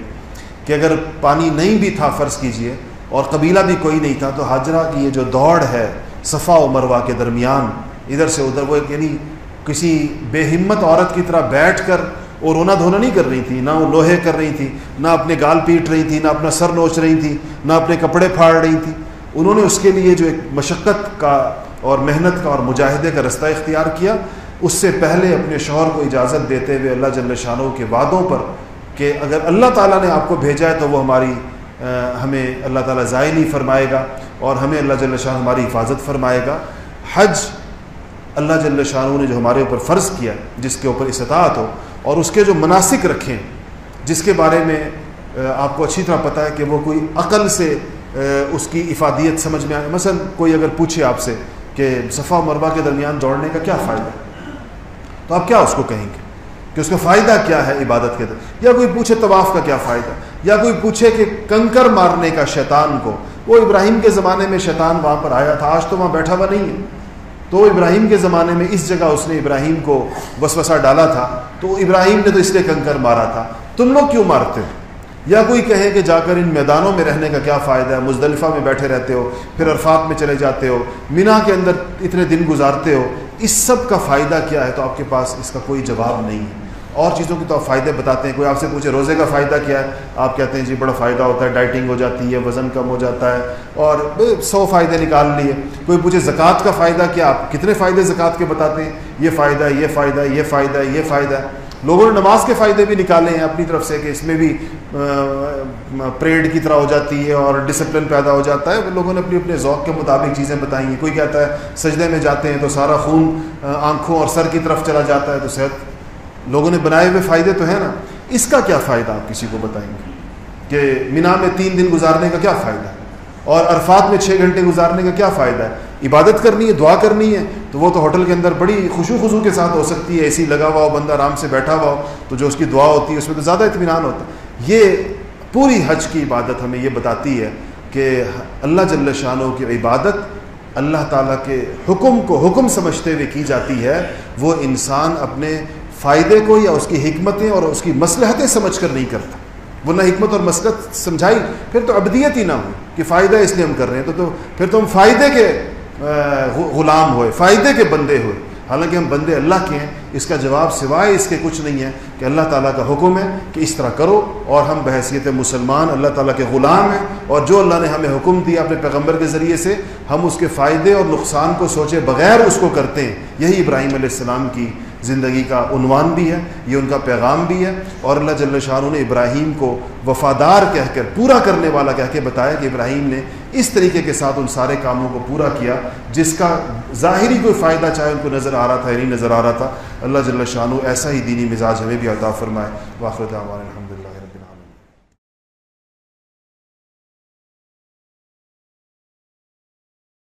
کہ اگر پانی نہیں بھی تھا فرض کیجیے اور قبیلہ بھی کوئی نہیں تھا تو حاجرہ کی یہ جو دوڑ ہے صفا و مروہ کے درمیان، ادھر سے ادھر وہ یعنی کسی بے ہمت عورت کی طرح بیٹھ کر اور رونا دھونا نہیں کر رہی تھی، نہ وہ لوہے کر رہی تھی، نہ اپنے گال پیٹ رہی تھی، نہ اپنا سر نوچ رہی تھی، نہ اپنے کپڑے پھاڑ رہی تھی۔ انہوں نے اس کے لیے جو ایک مشقت کا اور محنت کا اور مجاہدے کا رستہ اختیار کیا، اس سے پہلے اپنے شوہر کو اجازت دیتے ہوئے اللہ جل شاہ کے وعدوں پر کہ اگر اللہ تعالیٰ نے آپ کو بھیجا ہے تو وہ ہماری ہمیں اللہ تعالیٰ ضائع نہیں فرمائے گا اور ہمیں اللہ جل شاہ ہماری حفاظت فرمائے گا۔ حج اللہ جل شاہ نے جو ہمارے اوپر فرض کیا، جس کے اوپر استطاعت ہو اور اس کے جو مناسک رکھیں، جس کے بارے میں آپ کو اچھی طرح پتہ ہے کہ وہ کوئی عقل سے اس کی افادیت سمجھ میں آئے۔ مثلا کوئی اگر پوچھے آپ سے کہ صفا مربع کے درمیان دوڑنے کا کیا فائدہ؟ تو آپ کیا اس کو کہیں گے؟ کہ اس کا فائدہ کیا ہے عبادت کے اندر؟ یا کوئی پوچھے طواف کا کیا فائدہ؟ یا کوئی پوچھے کہ کنکر مارنے کا شیطان کو؟ وہ ابراہیم کے زمانے میں شیطان وہاں پر آیا تھا، آج تو وہاں بیٹھا ہوا نہیں ہے۔ تو ابراہیم کے زمانے میں اس جگہ اس نے ابراہیم کو وسوسہ ڈالا تھا۔ تو ابراہیم نے تو اس لیے کنکر مارا تھا۔ تم لوگ کیوں مارتے ہو؟ یا کوئی کہے کہ جا کر ان میدانوں میں رہنے کا کیا فائدہ ہے؟ مزدلفہ میں بیٹھے رہتے ہو، پھر عرفات میں چلے جاتے ہو مینا کے اندر اتنے دن گزارتے ہو، اس سب کا فائدہ کیا ہے؟ تو آپ کے پاس اس کا کوئی جواب نہیں ہے۔ اور چیزوں کے تو فائدے بتاتے ہیں۔ کوئی آپ سے پوچھے، روزے کا فائدہ کیا ہے؟ آپ کہتے ہیں جی بڑا فائدہ ہوتا ہے، ڈائٹنگ ہو جاتی ہے، وزن کم ہو جاتا ہے اور سو فائدے نکال لیے۔ کوئی پوچھے، زکوٰۃ کا فائدہ کیا آپ؟ کتنے فائدے زکوٰۃ کے بتاتے ہیں؟ یہ فائدہ ہے یہ فائدہ ہے یہ فائدہ ہے یہ فائدہ۔ ہے لوگوں نے نماز کے فائدے بھی نکالے ہیں اپنی طرف سے کہ اس میں بھی پریڈ کی طرح ہو جاتی ہے اور ڈسپلن پیدا ہو جاتا ہے۔ لوگوں نے اپنی، اپنے ذوق کے مطابق چیزیں بتائی ہیں۔ کوئی کہتا ہے، سجدے میں جاتے ہیں تو سارا خون آنکھوں اور سر کی طرف چلا جاتا ہے تو صحت لوگوں نے بنائے ہوئے فائدے تو ہیں نا۔ اس کا کیا فائدہ آپ کسی کو بتائیں گے؟ کہ مینا میں تین دن گزارنے کا کیا فائدہ ہے؟ اور عرفات میں چھ گھنٹے گزارنے کا کیا فائدہ ہے؟ عبادت کرنی ہے، دعا کرنی ہے، تو وہ تو ہوٹل کے اندر بڑی خوشو خوشو کے ساتھ ہو سکتی ہے، اے سی لگا ہوا ہو، بندہ آرام سے بیٹھا ہوا ہو، تو جو اس کی دعا ہوتی ہے، اس میں تو زیادہ اطمینان ہوتا ہے۔ یہ پوری حج کی عبادت ہمیں یہ بتاتی ہے کہ اللہ جل شاہ کی عبادت اللہ تعالیٰ کے حکم کو حکم سمجھتے ہوئے کی جاتی ہے۔ وہ انسان اپنے فائدے کو یا اس کی حکمتیں اور اس کی مصلحتیں سمجھ کر نہیں کرتا۔ وہ نہ حکمت اور مسکت سمجھائی، پھر تو ابدیت ہی نہ ہوئی کہ فائدہ اس لیے ہم کر رہے ہیں۔ تو تو پھر تو ہم فائدے کے غلام ہوئے، فائدے کے بندے ہوئے۔ حالانکہ ہم بندے اللہ کے ہیں، اس کا جواب سوائے اس کے کچھ نہیں ہے کہ اللہ تعالیٰ کا حکم ہے کہ اس طرح کرو اور ہم بحثیت مسلمان، اللہ تعالیٰ کے غلام ہیں اور جو اللہ نے ہمیں حکم دیا اپنے پیغمبر کے ذریعے سے، ہم اس کے فائدے اور نقصان کو سوچے بغیر اس کو کرتے ہیں۔ یہی ابراہیم علیہ السلام کی زندگی کا عنوان بھی ہے، یہ ان کا پیغام بھی ہے۔ اور اللہ جل شاہ نے ابراہیم کو وفادار کہہ کر، پورا کرنے والا کہہ کے بتایا کہ ابراہیم نے اس طریقے کے ساتھ ان سارے کاموں کو پورا کیا، جس کا ظاہری کوئی فائدہ چاہے ان کو نظر آ رہا تھا یا نہیں نظر آ رہا تھا۔ اللہ جل شاہ ایسا ہی دینی مزاج ہمیں بھی عطا فرمائے۔ واخر الحمد